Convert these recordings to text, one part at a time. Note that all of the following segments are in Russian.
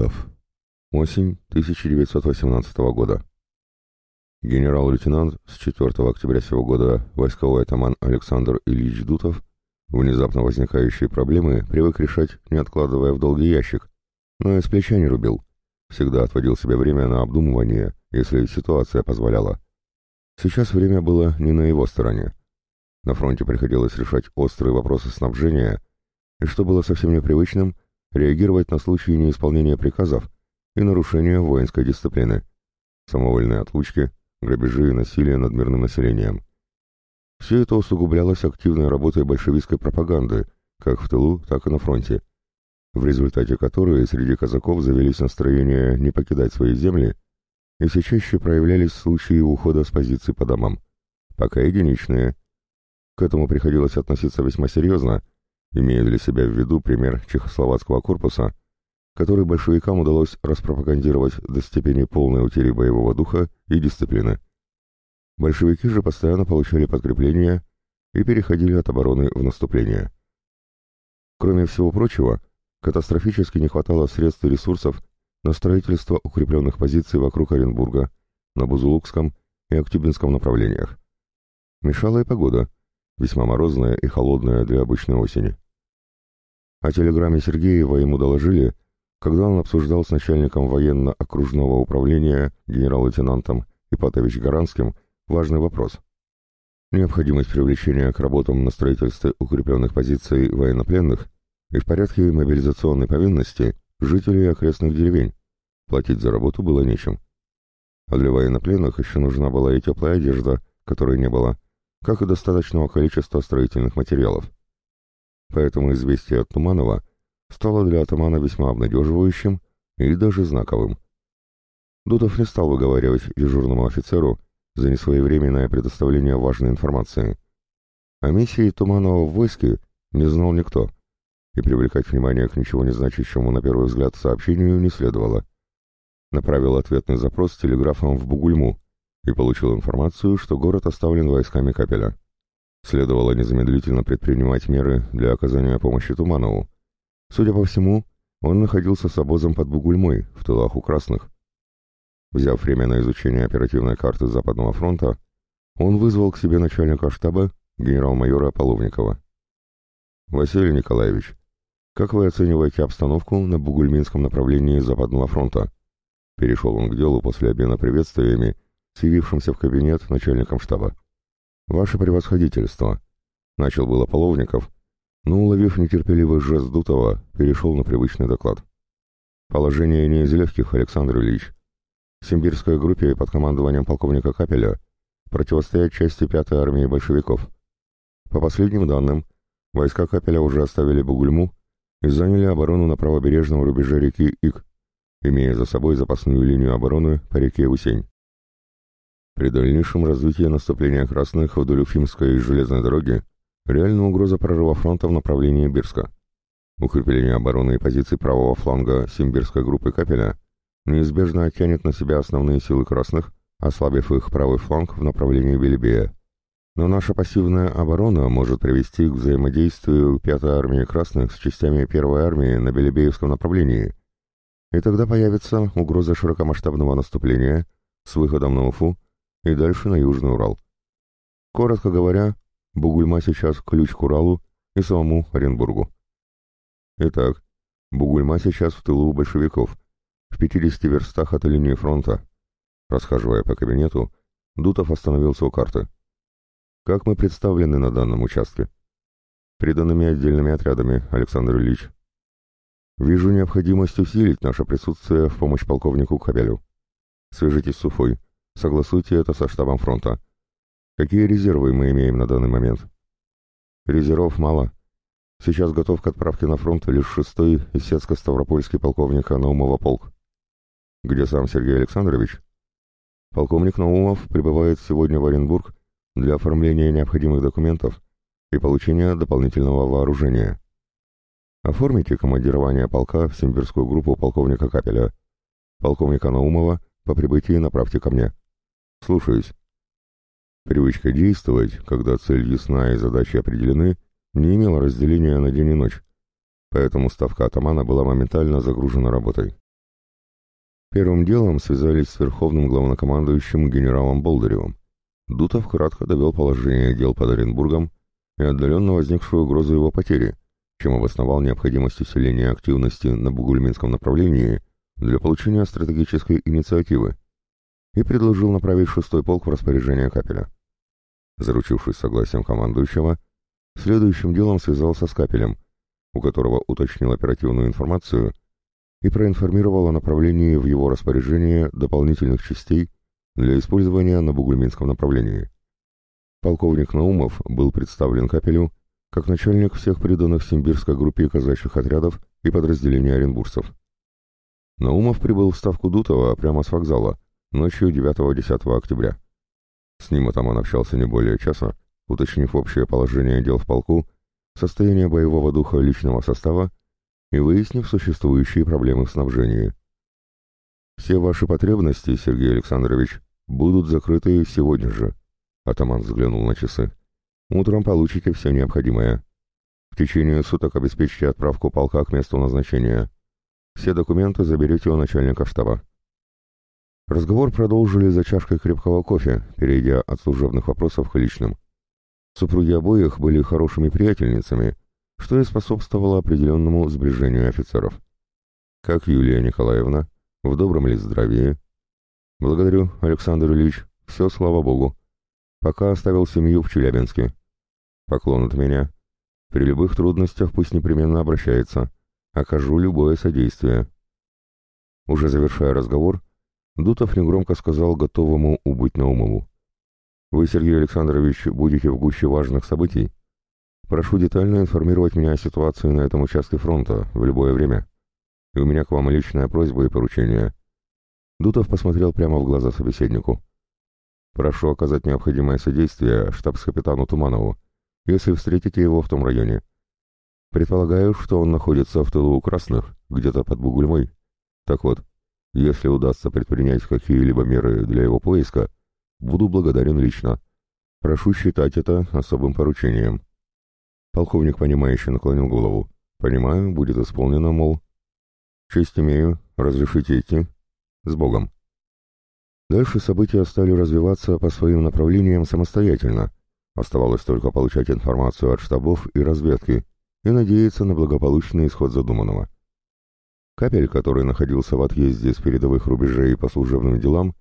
Дутов. Осень 1918 года. Генерал-лейтенант с 4 октября сего года войсковой атаман Александр Ильич Дутов внезапно возникающие проблемы привык решать, не откладывая в долгий ящик, но и с плеча не рубил. Всегда отводил себе время на обдумывание, если ситуация позволяла. Сейчас время было не на его стороне. На фронте приходилось решать острые вопросы снабжения, и что было совсем непривычным – реагировать на случаи неисполнения приказов и нарушения воинской дисциплины, самовольные отлучки, грабежи и насилие над мирным населением. Все это усугублялось активной работой большевистской пропаганды, как в тылу, так и на фронте, в результате которой среди казаков завелись настроения не покидать свои земли, и все чаще проявлялись случаи ухода с позиций по домам, пока единичные. К этому приходилось относиться весьма серьезно, имея для себя в виду пример чехословацкого корпуса, который большевикам удалось распропагандировать до степени полной утери боевого духа и дисциплины. Большевики же постоянно получали подкрепления и переходили от обороны в наступление. Кроме всего прочего, катастрофически не хватало средств и ресурсов на строительство укрепленных позиций вокруг Оренбурга, на Бузулукском и Актюбинском направлениях. Мешала и погода, весьма морозная и холодная для обычной осени. О телеграмме Сергеева ему доложили, когда он обсуждал с начальником военно-окружного управления генерал-лейтенантом Ипатович Гаранским важный вопрос. Необходимость привлечения к работам на строительстве укрепленных позиций военнопленных и в порядке мобилизационной повинности жителей окрестных деревень. Платить за работу было нечем. А для военнопленных еще нужна была и теплая одежда, которой не было, как и достаточного количества строительных материалов. Поэтому известие от Туманова стало для атамана весьма обнадеживающим и даже знаковым. Дудов не стал выговаривать дежурному офицеру за несвоевременное предоставление важной информации. О миссии Туманова в войске не знал никто, и привлекать внимание к ничего не значащему на первый взгляд сообщению не следовало. Направил ответный запрос телеграфом в Бугульму и получил информацию, что город оставлен войсками Капеля. Следовало незамедлительно предпринимать меры для оказания помощи Туманову. Судя по всему, он находился с обозом под Бугульмой, в тылах у красных. Взяв время на изучение оперативной карты Западного фронта, он вызвал к себе начальника штаба генерал-майора Половникова. «Василий Николаевич, как вы оцениваете обстановку на Бугульминском направлении Западного фронта?» Перешел он к делу после обмена приветствиями явившимся в кабинет начальником штаба. «Ваше превосходительство!» Начал было Половников, но, уловив нетерпеливый жест Дутова, перешел на привычный доклад. «Положение не из легких, Александр Ильич. Симбирской группе под командованием полковника Капеля противостоять части 5-й армии большевиков. По последним данным, войска Капеля уже оставили Бугульму и заняли оборону на правобережном рубеже реки Ик, имея за собой запасную линию обороны по реке Усень. При дальнейшем развитии наступления красных вдоль Уфимской железной дороги реальная угроза прорыва фронта в направлении Бирска. Укрепление обороны и позиций правого фланга Симбирской группы Капеля неизбежно оттянет на себя основные силы красных, ослабив их правый фланг в направлении Белебея. Но наша пассивная оборона может привести к взаимодействию 5-й армии красных с частями 1-й армии на Белебеевском направлении. И тогда появится угроза широкомасштабного наступления с выходом на Уфу и дальше на Южный Урал. Коротко говоря, Бугульма сейчас ключ к Уралу и самому Оренбургу. Итак, Бугульма сейчас в тылу у большевиков, в 50 верстах от линии фронта. Расхаживая по кабинету, Дутов остановился у карты. Как мы представлены на данном участке? Приданными отдельными отрядами, Александр Ильич. Вижу необходимость усилить наше присутствие в помощь полковнику Кабелю. Свяжитесь с Уфой. Согласуйте это со штабом фронта. Какие резервы мы имеем на данный момент? Резервов мало. Сейчас готов к отправке на фронт лишь шестой из Сецко-Ставропольский полковника Наумова полк. Где сам Сергей Александрович? Полковник Наумов прибывает сегодня в Оренбург для оформления необходимых документов и получения дополнительного вооружения. Оформите командирование полка в симбирскую группу полковника Капеля. Полковника Наумова по прибытии направьте ко мне. Слушаюсь. Привычка действовать, когда цель ясна и задачи определены, не имела разделения на день и ночь, поэтому ставка атамана была моментально загружена работой. Первым делом связались с верховным главнокомандующим генералом Болдыревым. Дутов кратко довел положение дел под Оренбургом и отдаленно возникшую угрозу его потери, чем обосновал необходимость усиления активности на Бугульминском направлении для получения стратегической инициативы и предложил направить шестой полк в распоряжение Капеля. Заручившись согласием командующего, следующим делом связался с Капелем, у которого уточнил оперативную информацию и проинформировал о направлении в его распоряжение дополнительных частей для использования на Бугульминском направлении. Полковник Наумов был представлен Капелю как начальник всех приданных Симбирской группе казачьих отрядов и подразделений оренбургцев. Наумов прибыл в ставку Дутова прямо с вокзала, ночью 9-10 октября. С ним атаман общался не более часа, уточнив общее положение дел в полку, состояние боевого духа личного состава и выяснив существующие проблемы в снабжении. «Все ваши потребности, Сергей Александрович, будут закрыты сегодня же», — атаман взглянул на часы. «Утром получите все необходимое. В течение суток обеспечьте отправку полка к месту назначения. Все документы заберете у начальника штаба». Разговор продолжили за чашкой крепкого кофе, перейдя от служебных вопросов к личным. Супруги обоих были хорошими приятельницами, что и способствовало определенному сближению офицеров. Как Юлия Николаевна, в добром ли здравии? Благодарю, Александр Ильич, все слава богу. Пока оставил семью в Челябинске. Поклон от меня. При любых трудностях пусть непременно обращается. Окажу любое содействие. Уже завершая разговор, Дутов негромко сказал готовому убыть Наумову. «Вы, Сергей Александрович, будете в гуще важных событий? Прошу детально информировать меня о ситуации на этом участке фронта в любое время. И у меня к вам личная просьба и поручение». Дутов посмотрел прямо в глаза собеседнику. «Прошу оказать необходимое содействие штабс-капитану Туманову, если встретите его в том районе. Предполагаю, что он находится в тылу у красных, где-то под Бугульмой. Так вот, если удастся предпринять какие-либо меры для его поиска, буду благодарен лично. Прошу считать это особым поручением». Полковник, понимающе наклонил голову. «Понимаю, будет исполнено, мол...» «Честь имею. Разрешите идти?» «С Богом». Дальше события стали развиваться по своим направлениям самостоятельно. Оставалось только получать информацию от штабов и разведки и надеяться на благополучный исход задуманного. Капель, который находился в отъезде с передовых рубежей по служебным делам,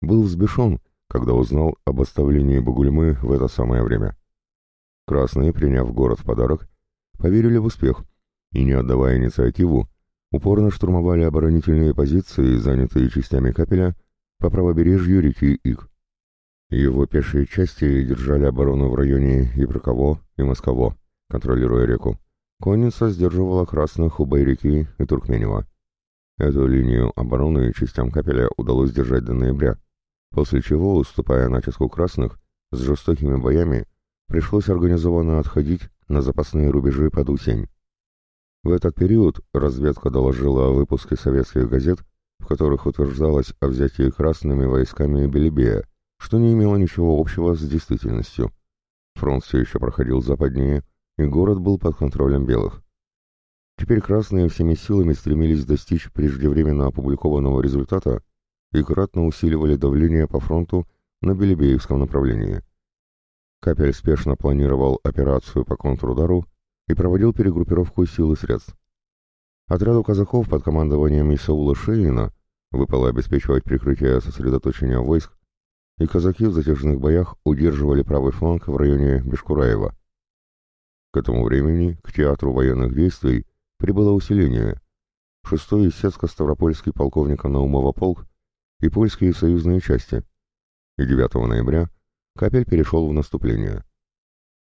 был взбешен, когда узнал об оставлении Багульмы в это самое время. Красные, приняв город в подарок, поверили в успех и, не отдавая инициативу, упорно штурмовали оборонительные позиции, занятые частями капеля, по правобережью реки Ик. Его пешие части держали оборону в районе Ибраково и Москово, контролируя реку. Конница сдерживала красных у Байреки и Туркменева. Эту линию обороны частям капеля удалось держать до ноября, после чего, уступая натиску красных, с жестокими боями пришлось организованно отходить на запасные рубежи под Усень. В этот период разведка доложила о выпуске советских газет, в которых утверждалось о взятии красными войсками Белебея, что не имело ничего общего с действительностью. Фронт все еще проходил западнее, и город был под контролем белых. Теперь красные всеми силами стремились достичь преждевременно опубликованного результата и кратно усиливали давление по фронту на Белебеевском направлении. Капель спешно планировал операцию по контрудару и проводил перегруппировку сил и средств. Отряду казаков под командованием Исаула Шейна выпало обеспечивать прикрытие сосредоточения войск, и казаки в затяжных боях удерживали правый фланг в районе Бешкураева. К этому времени к театру военных действий прибыло усиление. Шестой Сецко-Ставропольский полковника Наумова полк и польские союзные части. И 9 ноября Капель перешел в наступление.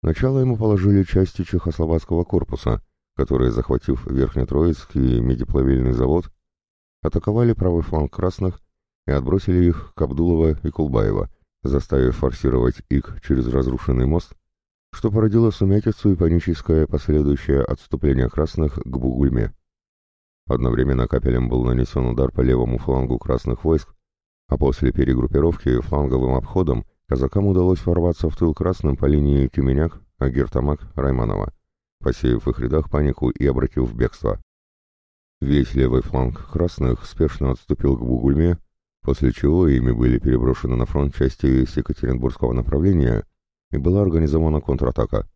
Начало ему положили части Чехословацкого корпуса, которые, захватив Верхнетроицк и медиплавильный завод, атаковали правый фланг красных и отбросили их к Абдулова и Кулбаева, заставив форсировать их через разрушенный мост, что породило сумятицу и паническое последующее отступление красных к Бугульме. Одновременно капелем был нанесен удар по левому флангу красных войск, а после перегруппировки фланговым обходом казакам удалось ворваться в тыл красным по линии Тюменяк, Агиртамак, Райманова, посеяв в их рядах панику и обратив в бегство. Весь левый фланг красных спешно отступил к Бугульме, после чего ими были переброшены на фронт части с Екатеринбургского направления и была организована контратака.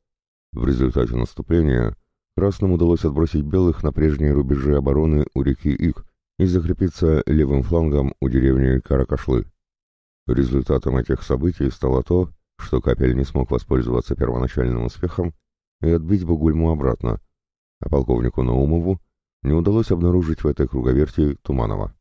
В результате наступления красным удалось отбросить белых на прежние рубежи обороны у реки Ик и закрепиться левым флангом у деревни Каракашлы. Результатом этих событий стало то, что Капель не смог воспользоваться первоначальным успехом и отбить Бугульму обратно, а полковнику Наумову не удалось обнаружить в этой круговерти Туманова.